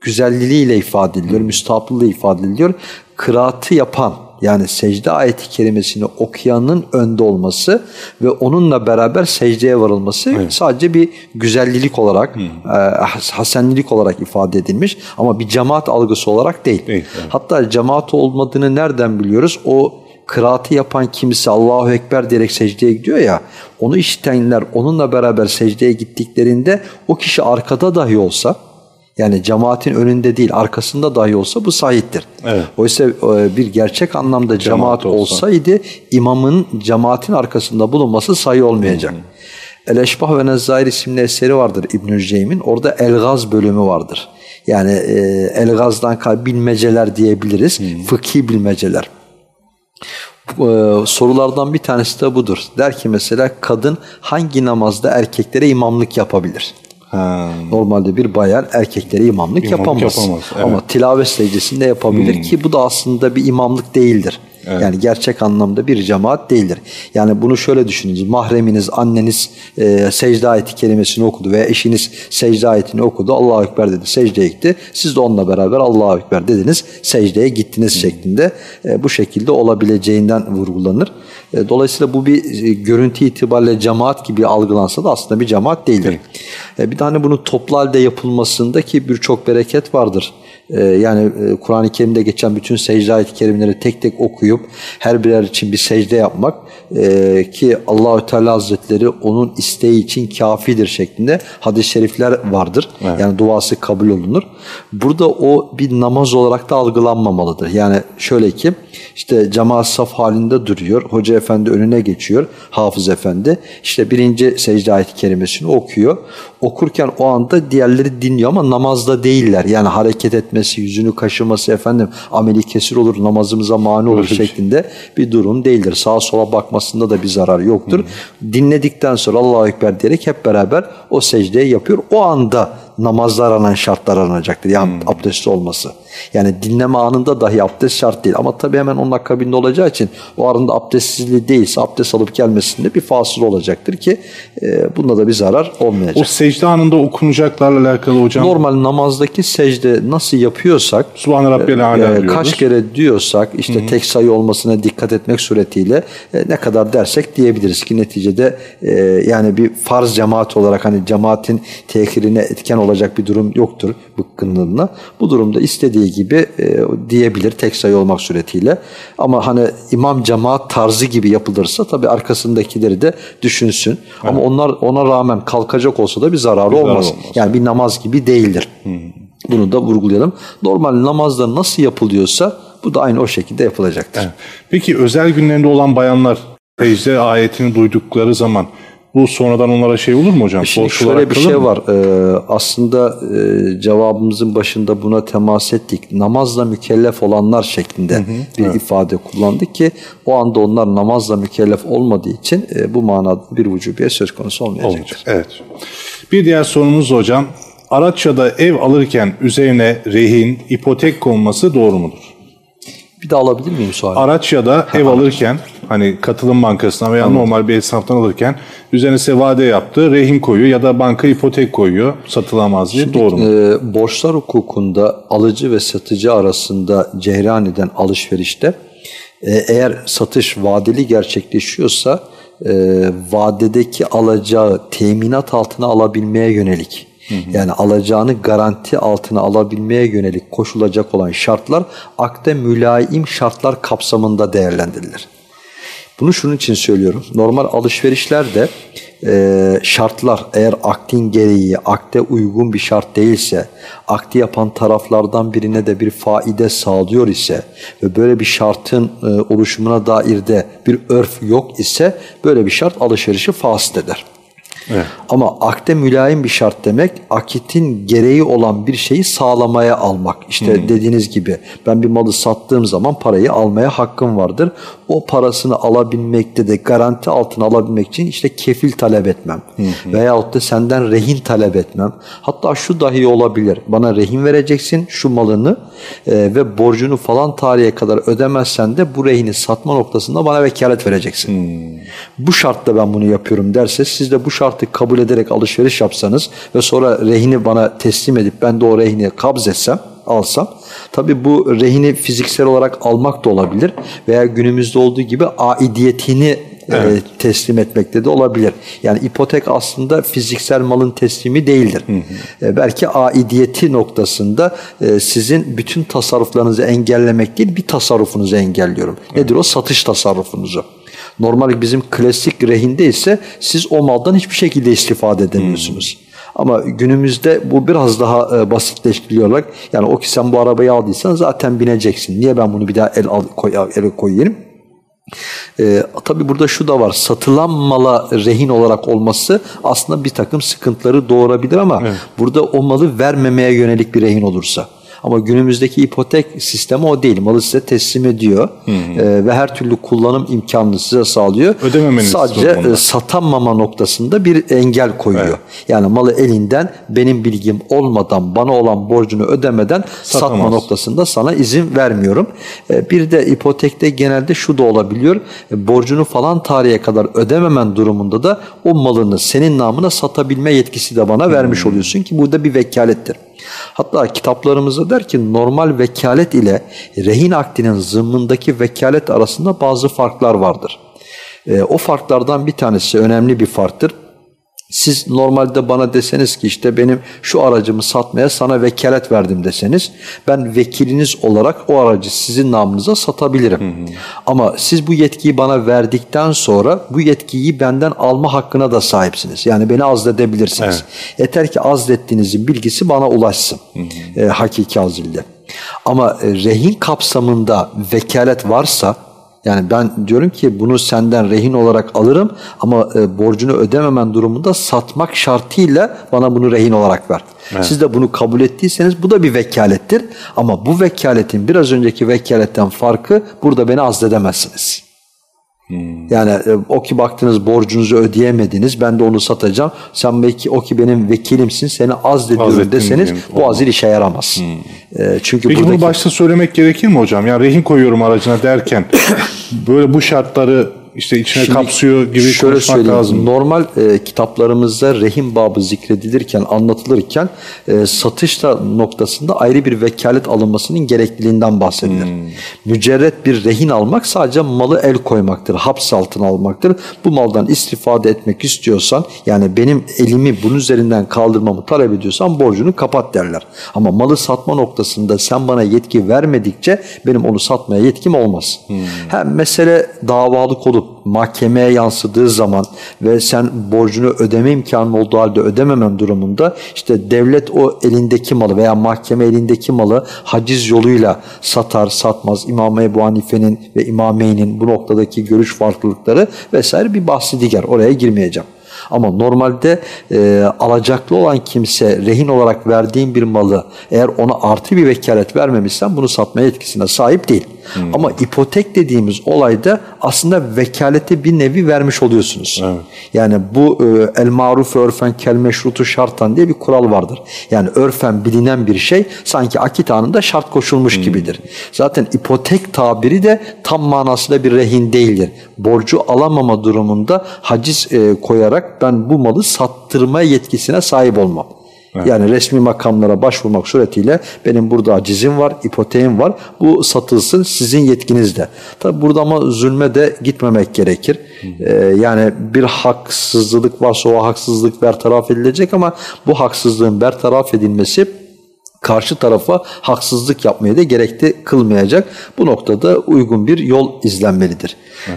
güzelliğiyle ifade ediliyor, müstahaplılığı ifade ediliyor. Kıraatı yapan yani secde ayeti kerimesini okuyanın önde olması ve onunla beraber secdeye varılması evet. sadece bir güzellik olarak, hmm. e, hasenlilik olarak ifade edilmiş ama bir cemaat algısı olarak değil. Evet, evet. Hatta cemaat olmadığını nereden biliyoruz? O kıraatı yapan kimse Allahu Ekber diyerek secdeye gidiyor ya onu işitenler onunla beraber secdeye gittiklerinde o kişi arkada dahi olsa yani cemaatin önünde değil arkasında dahi olsa bu sahiptir. Evet. Oysa e, bir gerçek anlamda cemaat, cemaat olsa. olsaydı imamın cemaatin arkasında bulunması sayı olmayacak. El Eşbah ve Nezzair isimli eseri vardır İbnül Ceym'in. Orada Elgaz bölümü vardır. Yani e, Elgaz'dan bilmeceler diyebiliriz. Hmm. Fıkhi bilmeceler. E, sorulardan bir tanesi de budur. Der ki mesela kadın hangi namazda erkeklere imamlık yapabilir? Ha. Normalde bir bayan erkeklere imamlık, imamlık yapamaz. yapamaz evet. Ama tilavet secdesinde yapabilir hmm. ki bu da aslında bir imamlık değildir. Evet. Yani gerçek anlamda bir cemaat değildir. Yani bunu şöyle düşününüz. Mahreminiz, anneniz e, secde ayeti kelimesini okudu veya eşiniz secde ayetini okudu. Allahu Ekber dedi. Secdeye gitti. Siz de onunla beraber Allahu Ekber dediniz. Secdeye gittiniz hmm. şeklinde e, bu şekilde olabileceğinden vurgulanır. E, dolayısıyla bu bir e, görüntü itibariyle cemaat gibi algılansa da aslında bir cemaat değildir. Evet. Bir tane bunun toplu halde yapılmasında ki birçok bereket vardır. Ee, yani e, Kur'an-ı Kerim'de geçen bütün secde ayet-i kerimeleri tek tek okuyup her birer için bir secde yapmak e, ki Allahü Teala Hazretleri onun isteği için kafidir şeklinde hadis-i şerifler vardır. Evet. Yani duası kabul olunur. Burada o bir namaz olarak da algılanmamalıdır. Yani şöyle ki işte cemaat saf halinde duruyor. Hoca efendi önüne geçiyor. Hafız efendi. işte birinci secde ayet-i kerimesini okuyor. Okurken o anda diğerleri dinliyor ama namazda değiller. Yani hareket etmesi, yüzünü kaşıması efendim ameli kesir olur, namazımıza mani olur şeklinde bir durum değildir. Sağa sola bakmasında da bir zarar yoktur. Hı. Dinledikten sonra Allahu Ekber diyerek hep beraber o secdeyi yapıyor. O anda namazda aranan şartlar aranacaktır. Yani hmm. abdestli olması. Yani dinleme anında dahi abdest şart değil. Ama tabii hemen onun akabinde olacağı için o arında abdestsizliği değilse abdest alıp gelmesinde bir fasıl olacaktır ki e, bunda da bir zarar olmayacak. O secde anında okunacaklarla alakalı hocam. Normal namazdaki secde nasıl yapıyorsak Subhane Rabbiyel Ala e, diyoruz. kaç kere diyorsak işte tek sayı olmasına dikkat etmek suretiyle e, ne kadar dersek diyebiliriz ki neticede e, yani bir farz cemaat olarak hani cemaatin tehirine etken olacak bir durum yoktur bıkkınlığına. Bu durumda istediği gibi e, diyebilir tek sayı olmak suretiyle. Ama hani imam cemaat tarzı gibi yapılırsa tabii arkasındakileri de düşünsün. Ama onlar ona rağmen kalkacak olsa da bir zararı zarar olmaz. olmaz. Yani bir namaz gibi değildir. Bunu da vurgulayalım. Normal namazda nasıl yapılıyorsa bu da aynı o şekilde yapılacaktır. Evet. Peki özel günlerinde olan bayanlar secde ayetini duydukları zaman bu sonradan onlara şey olur mu hocam? Şimdi şöyle bir şey mı? var. Ee, aslında e, cevabımızın başında buna temas ettik. Namazla mükellef olanlar şeklinde bir ifade kullandık ki o anda onlar namazla mükellef olmadığı için e, bu manada bir vücubiye söz konusu olmayacaktır. Olmayacak. Evet. Bir diğer sorumuz hocam. Araç ya da ev alırken üzerine rehin, ipotek konması doğru mudur? Bir de alabilir miyim suali? Araç ya da ev alırken hani katılım bankasından veya normal bir esnaftan alırken üzerine size vade yaptı, rehin koyuyor ya da banka ipotek koyuyor satılamaz diye doğru mu? Ee, borçlar hukukunda alıcı ve satıcı arasında cereyan eden alışverişte e, eğer satış vadeli gerçekleşiyorsa e, vadedeki alacağı teminat altına alabilmeye yönelik yani alacağını garanti altına alabilmeye yönelik koşulacak olan şartlar akde mülaim şartlar kapsamında değerlendirilir. Bunu şunun için söylüyorum. Normal alışverişlerde e, şartlar eğer aktin gereği akte uygun bir şart değilse, akdi yapan taraflardan birine de bir faide sağlıyor ise ve böyle bir şartın e, oluşumuna dair de bir örf yok ise böyle bir şart alışverişi fasıl eder. Evet. Ama akde mülayim bir şart demek akitin gereği olan bir şeyi sağlamaya almak. İşte dediğiniz gibi ben bir malı sattığım zaman parayı almaya hakkım vardır. O parasını alabilmekte de garanti altına alabilmek için işte kefil talep etmem. Veyahut da senden rehin talep etmem. Hatta şu dahi olabilir. Bana rehin vereceksin şu malını e, ve borcunu falan tarihe kadar ödemezsen de bu rehini satma noktasında bana vekalet vereceksin. Bu şartla ben bunu yapıyorum derse siz de bu şartı kabul ederek alışveriş yapsanız ve sonra rehini bana teslim edip ben de o rehini kabz etsem, alsam tabi bu rehini fiziksel olarak almak da olabilir veya günümüzde olduğu gibi aidiyetini e, teslim etmekte de olabilir. Yani ipotek aslında fiziksel malın teslimi değildir. E, belki aidiyeti noktasında e, sizin bütün tasarruflarınızı engellemek değil bir tasarrufunuzu engelliyorum. Nedir o? Satış tasarrufunuzu. Normal bizim klasik rehinde ise siz o maldan hiçbir şekilde istifade edemiyorsunuz. Ama günümüzde bu biraz daha e, basitleştiriliyor. Yani o ki sen bu arabayı aldıysan zaten bineceksin. Niye ben bunu bir daha el al, koy, ele koyayım? Ee, tabii burada şu da var. Satılan mala rehin olarak olması aslında bir takım sıkıntıları doğurabilir ama burada o malı vermemeye yönelik bir rehin olursa. Ama günümüzdeki ipotek sistemi o değil. Malı size teslim ediyor Ee, ve her türlü kullanım imkanını size sağlıyor. Ödememeniz Sadece e, satamama noktasında bir engel koyuyor. Yani malı elinden benim bilgim olmadan bana olan borcunu ödemeden satma Satamaz. noktasında sana izin vermiyorum. E, Bir de ipotekte genelde şu da olabiliyor. E, Borcunu falan tarihe kadar ödememen durumunda da o malını senin namına satabilme yetkisi de bana vermiş oluyorsun ki burada bir vekalettir. Hatta kitaplarımızda der ki normal vekalet ile rehin akdinin zımmındaki vekalet arasında bazı farklar vardır. E, o farklardan bir tanesi önemli bir farktır. Siz normalde bana deseniz ki işte benim şu aracımı satmaya sana vekalet verdim deseniz ben vekiliniz olarak o aracı sizin namınıza satabilirim. Ama siz bu yetkiyi bana verdikten sonra bu yetkiyi benden alma hakkına da sahipsiniz. Yani beni azledebilirsiniz. Yeter ki azlettiğinizin bilgisi bana ulaşsın. E, hakiki azilde. Ama e, rehin kapsamında vekalet varsa yani ben diyorum ki bunu senden rehin olarak alırım ama e, borcunu ödememen durumunda satmak şartıyla bana bunu rehin olarak ver. Siz de bunu kabul ettiyseniz bu da bir vekalettir. Ama bu vekaletin biraz önceki vekaletten farkı burada beni azledemezsiniz. Yani e, o ki baktınız borcunuzu ödeyemediniz ben de onu satacağım. Sen belki o ki benim vekilimsin seni azlediyorum Azlettim deseniz diyeyim. bu azil işe yaramaz. E, çünkü Peki buradaki... bunu başta söylemek gerekir mi hocam? Yani rehin koyuyorum aracına derken böyle bu şartları işte içine Şimdi kapsıyor gibi şöyle konuşmak söyleyeyim, lazım. Normal e, kitaplarımızda rehin babı zikredilirken, anlatılırken e, satış da noktasında ayrı bir vekalet alınmasının gerekliliğinden bahsedilir. Hmm. Mücerret bir rehin almak sadece malı el koymaktır, haps altına almaktır. Bu maldan istifade etmek istiyorsan, yani benim elimi bunun üzerinden kaldırmamı talep ediyorsan borcunu kapat derler. Ama malı satma noktasında sen bana yetki vermedikçe benim onu satmaya yetkim olmaz. Hem mesele davalık olup mahkemeye yansıdığı zaman ve sen borcunu ödeme imkanı olduğu halde ödememem durumunda işte devlet o elindeki malı veya mahkeme elindeki malı haciz yoluyla satar satmaz İmam Ebu Hanife'nin ve İmameyn'in bu noktadaki görüş farklılıkları vesaire bir bahsi diğer oraya girmeyeceğim. Ama normalde e, alacaklı olan kimse rehin olarak verdiğin bir malı eğer ona artı bir vekalet vermemişsen bunu satma yetkisine sahip değil. Ama ipotek dediğimiz olayda aslında vekaleti bir nevi vermiş oluyorsunuz. Yani bu e, el maruf örfen kel meşrutu şartan diye bir kural vardır. Yani örfen bilinen bir şey sanki akit anında şart koşulmuş gibidir. Zaten ipotek tabiri de tam manasıyla bir rehin değildir. Borcu alamama durumunda haciz e, koyarak ben bu malı sattırma yetkisine sahip olmam. Yani resmi makamlara başvurmak suretiyle benim burada acizim var, ipoteğim var. Bu satılsın sizin yetkinizde. Tabi burada ama zulme de gitmemek gerekir. Ee, yani bir haksızlık varsa o haksızlık bertaraf edilecek ama bu haksızlığın bertaraf edilmesi karşı tarafa haksızlık yapmaya da gerekli kılmayacak. Bu noktada uygun bir yol izlenmelidir.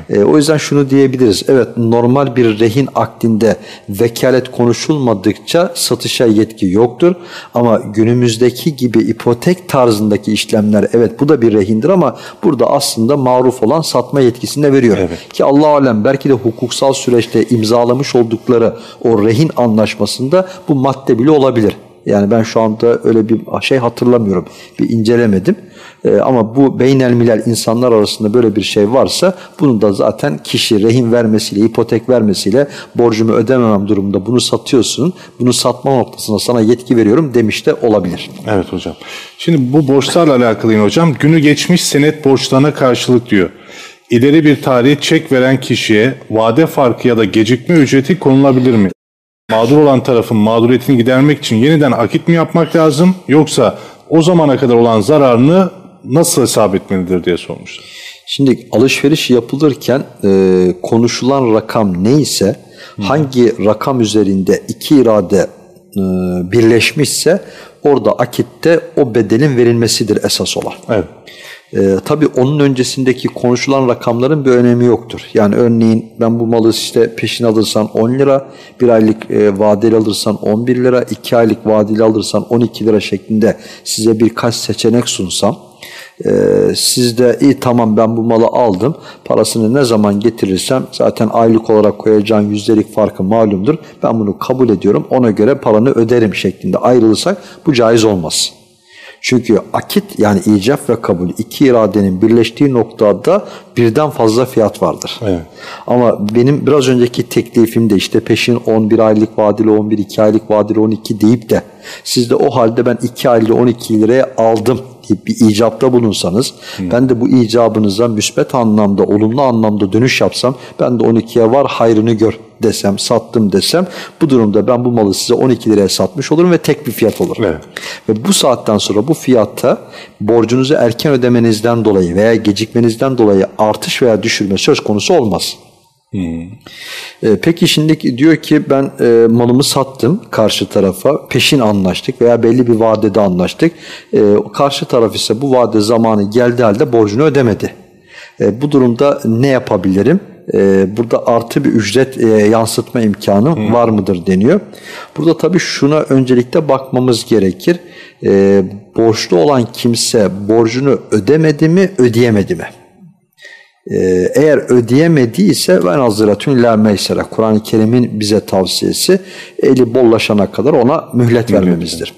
Ee, o yüzden şunu diyebiliriz. Evet normal bir rehin akdinde vekalet konuşulmadıkça satışa yetki yoktur. Ama günümüzdeki gibi ipotek tarzındaki işlemler evet bu da bir rehindir ama burada aslında maruf olan satma yetkisini de veriyor. Ki Allah alem belki de hukuksal süreçte imzalamış oldukları o rehin anlaşmasında bu madde bile olabilir. Yani ben şu anda öyle bir şey hatırlamıyorum. Bir incelemedim. Ee, ama bu beynel milal insanlar arasında böyle bir şey varsa bunun da zaten kişi rehin vermesiyle, ipotek vermesiyle borcumu ödememem durumunda bunu satıyorsun. Bunu satma noktasına sana yetki veriyorum demiş de olabilir. Evet hocam. Şimdi bu borçlarla alakalı hocam günü geçmiş senet borçlarına karşılık diyor. İleri bir tarih çek veren kişiye vade farkı ya da gecikme ücreti konulabilir mi? Mağdur olan tarafın mağduriyetini gidermek için yeniden akit mi yapmak lazım yoksa o zamana kadar olan zararını nasıl hesap etmelidir diye sormuşlar. Şimdi alışveriş yapılırken e, konuşulan rakam neyse hangi rakam üzerinde iki irade e, birleşmişse orada akitte o bedelin verilmesidir esas olan. Evet. Ee, tabii onun öncesindeki konuşulan rakamların bir önemi yoktur. Yani örneğin ben bu malı işte peşin alırsan 10 lira, bir aylık e, vadeli alırsan 11 lira, 2 aylık vadeli alırsan 12 lira şeklinde size birkaç seçenek sunsam, e, siz de iyi tamam ben bu malı aldım, parasını ne zaman getirirsem zaten aylık olarak koyacağın yüzdelik farkı malumdur. Ben bunu kabul ediyorum, ona göre paranı öderim şeklinde ayrılırsak bu caiz olmaz. Çünkü akit yani icap ve kabul iki iradenin birleştiği noktada birden fazla fiyat vardır. Evet. Ama benim biraz önceki teklifimde işte peşin 11 aylık vadeli 11, 2 aylık vadeli 12 deyip de siz de o halde ben 2 aylık 12 liraya aldım deyip bir icapta bulunsanız ben de bu icabınıza müsbet anlamda, olumlu anlamda dönüş yapsam ben de 12'ye var hayrını gör desem, sattım desem bu durumda ben bu malı size 12 liraya satmış olurum ve tek bir fiyat olur. Evet. Ve bu saatten sonra bu fiyatta borcunuzu erken ödemenizden dolayı veya gecikmenizden dolayı artış veya düşürme söz konusu olmaz. Ee, peki şimdi diyor ki ben e, malımı sattım karşı tarafa peşin anlaştık veya belli bir vadede anlaştık. E, karşı taraf ise bu vade zamanı geldi halde borcunu ödemedi. E, bu durumda ne yapabilirim? E, burada artı bir ücret e, yansıtma imkanı var mıdır deniyor. Burada tabii şuna öncelikle bakmamız gerekir. E, borçlu olan kimse borcunu ödemedi mi ödeyemedi mi? Ee, eğer ödeyemediyse ben hazıratün la meysere. Kur'an-ı Kerim'in bize tavsiyesi eli bollaşana kadar ona mühlet vermemizdir.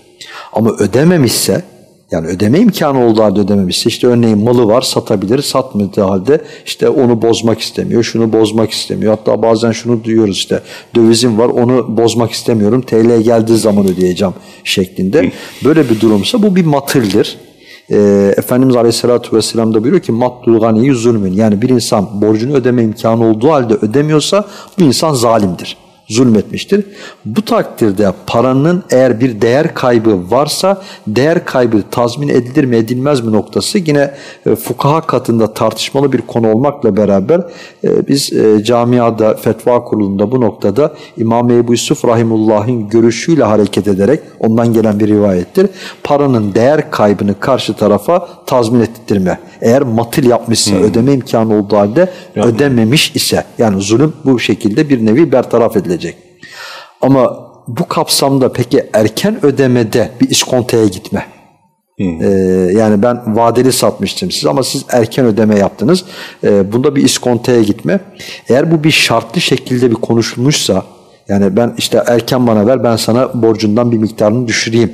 Ama ödememişse Yani ödeme imkanı olduğu halde ödememişse işte örneğin malı var satabilir satmadığı halde işte onu bozmak istemiyor şunu bozmak istemiyor. Hatta bazen şunu duyuyoruz işte dövizim var onu bozmak istemiyorum TL geldiği zaman ödeyeceğim şeklinde. Böyle bir durumsa bu bir matıldır. E, Efendimiz Aleyhisselatü Vesselam da buyuruyor ki matlul ganiyi zulmün. Yani bir insan borcunu ödeme imkanı olduğu halde ödemiyorsa bu insan zalimdir zulmetmiştir. Bu takdirde paranın eğer bir değer kaybı varsa değer kaybı tazmin edilir mi edilmez mi noktası yine e, fukaha katında tartışmalı bir konu olmakla beraber e, biz e, camiada fetva kurulunda bu noktada İmam Ebu Yusuf Rahimullah'ın görüşüyle hareket ederek ondan gelen bir rivayettir. Paranın değer kaybını karşı tarafa tazmin ettirme. Eğer matil yapmışsa hmm. ödeme imkanı olduğu halde yani. ödememiş ise yani zulüm bu şekilde bir nevi bertaraf edilecek. Ama bu kapsamda peki erken ödemede bir iskontoya gitme. Hmm. Ee, yani ben vadeli satmıştım siz ama siz erken ödeme yaptınız. Ee, bunda bir iskontoya gitme. Eğer bu bir şartlı şekilde bir konuşulmuşsa yani ben işte erken bana ver ben sana borcundan bir miktarını düşüreyim.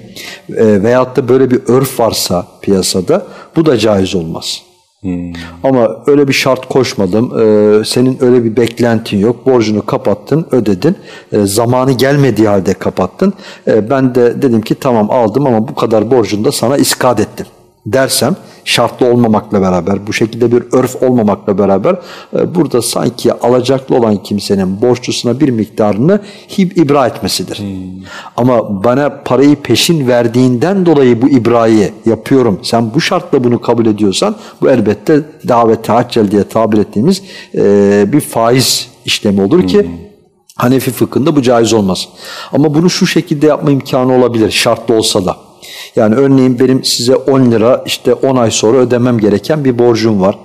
E, veyahut da böyle bir örf varsa piyasada bu da caiz olmaz. Hmm. Ama öyle bir şart koşmadım. Ee, senin öyle bir beklentin yok. Borcunu kapattın, ödedin. Ee, zamanı gelmediği halde kapattın. Ee, ben de dedim ki tamam aldım ama bu kadar borcunu da sana iskat ettim dersem şartlı olmamakla beraber bu şekilde bir örf olmamakla beraber e, burada sanki alacaklı olan kimsenin borçlusuna bir miktarını hib ibra etmesidir. Hmm. Ama bana parayı peşin verdiğinden dolayı bu ibrayı yapıyorum. Sen bu şartla bunu kabul ediyorsan bu elbette davet haccel diye tabir ettiğimiz e, bir faiz işlemi olur ki hmm. Hanefi fıkhında bu caiz olmaz. Ama bunu şu şekilde yapma imkanı olabilir şartlı olsa da. Yani örneğin benim size 10 lira işte 10 ay sonra ödemem gereken bir borcum var.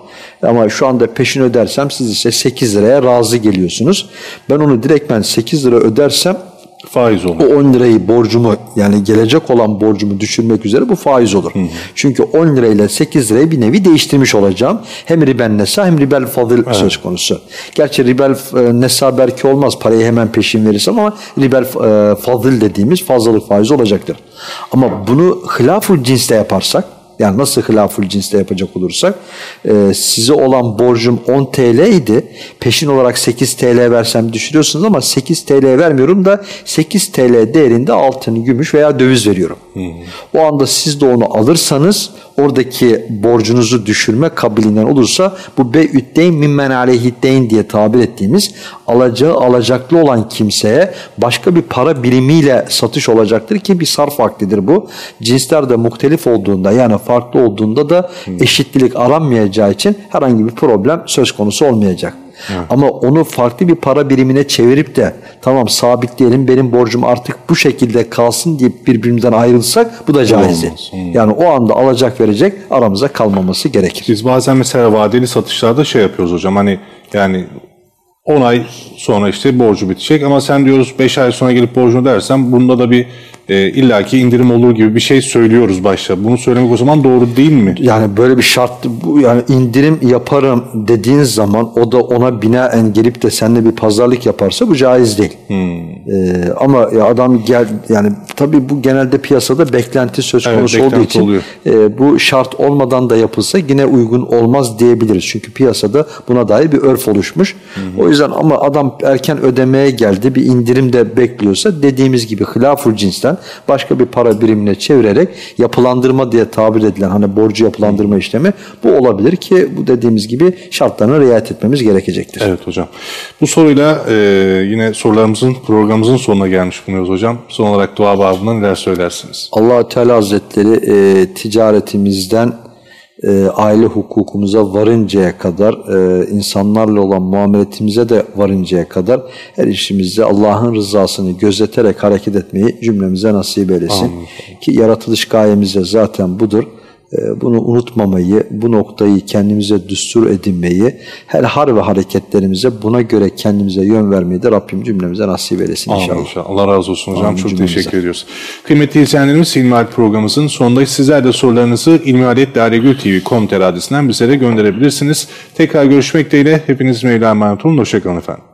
Ama şu anda peşin ödersem siz ise 8 liraya razı geliyorsunuz. Ben onu direkt ben 8 lira ödersem faiz olur. O 10 lirayı borcumu yani gelecek olan borcumu düşürmek üzere bu faiz olur. Hı hı. Çünkü 10 lirayla 8 lirayı bir nevi değiştirmiş olacağım. Hem ribel nesa hem ribel fadıl evet. söz konusu. Gerçi ribel e, nesa belki olmaz parayı hemen peşin verirsem ama ribel e, fadıl dediğimiz fazlalık faiz olacaktır. Ama bunu hilaful cinste yaparsak yani nasıl hilaful cinsle yapacak olursak e, size olan borcum 10 TL idi. Peşin olarak 8 TL versem düşürüyorsunuz ama 8 TL vermiyorum da 8 TL değerinde altın, gümüş veya döviz veriyorum. Hı. O anda siz de onu alırsanız oradaki borcunuzu düşürme kabilinden olursa bu be'üddeyn mimmen aleyhiddeyn diye tabir ettiğimiz alacağı alacaklı olan kimseye başka bir para birimiyle satış olacaktır ki bir sarf akdidir bu. Cinsler de muhtelif olduğunda yani farklı olduğunda da eşitlik aranmayacağı için herhangi bir problem söz konusu olmayacak. Evet. Ama onu farklı bir para birimine çevirip de tamam sabitleyelim benim borcum artık bu şekilde kalsın deyip birbirimizden ayrılsak bu da caiz değil. Yani o anda alacak verecek aramıza kalmaması gerekir. Biz bazen mesela vadeli satışlarda şey yapıyoruz hocam hani yani 10 ay sonra işte borcu bitecek ama sen diyoruz 5 ay sonra gelip borcunu dersen bunda da bir e, illaki indirim olur gibi bir şey söylüyoruz başta. Bunu söylemek o zaman doğru değil mi? Yani böyle bir şart bu yani indirim yaparım dediğin zaman o da ona binaen gelip de seninle bir pazarlık yaparsa bu caiz değil. Hmm. Ee, ama ya adam gel yani tabii bu genelde piyasada beklenti söz konusu evet, olduğu için e, bu şart olmadan da yapılsa yine uygun olmaz diyebiliriz. Çünkü piyasada buna dair bir örf oluşmuş. Hmm. O yüzden ama adam erken ödemeye geldi bir indirim de bekliyorsa dediğimiz gibi hilaful cinsten başka bir para birimine çevirerek yapılandırma diye tabir edilen hani borcu yapılandırma işlemi bu olabilir ki bu dediğimiz gibi şartlarına riayet etmemiz gerekecektir. Evet hocam. Bu soruyla e, yine sorularımızın programımızın sonuna gelmiş bulunuyoruz hocam. Son olarak dua babından neler söylersiniz? allah Teala Hazretleri e, ticaretimizden e, aile hukukumuza varıncaya kadar, e, insanlarla olan muameletimize de varıncaya kadar her işimizde Allah'ın rızasını gözeterek hareket etmeyi cümlemize nasip eylesin. Amin. Ki yaratılış gayemiz de zaten budur. Ee, bunu unutmamayı, bu noktayı kendimize düstur edinmeyi, her har ve hareketlerimize buna göre kendimize yön vermeyi de Rabbim cümlemize nasip eylesin inşallah. Amin inşallah. Allah razı olsun hocam. Amin Çok cümlemize. teşekkür ediyoruz. Kıymetli izleyenlerimiz İlmi Alet programımızın sonunda sizler de sorularınızı ilmihaletdaregültv.com adresinden bizlere gönderebilirsiniz. Tekrar görüşmek dileğiyle hepiniz Mevla emanet olun. Hoşçakalın efendim.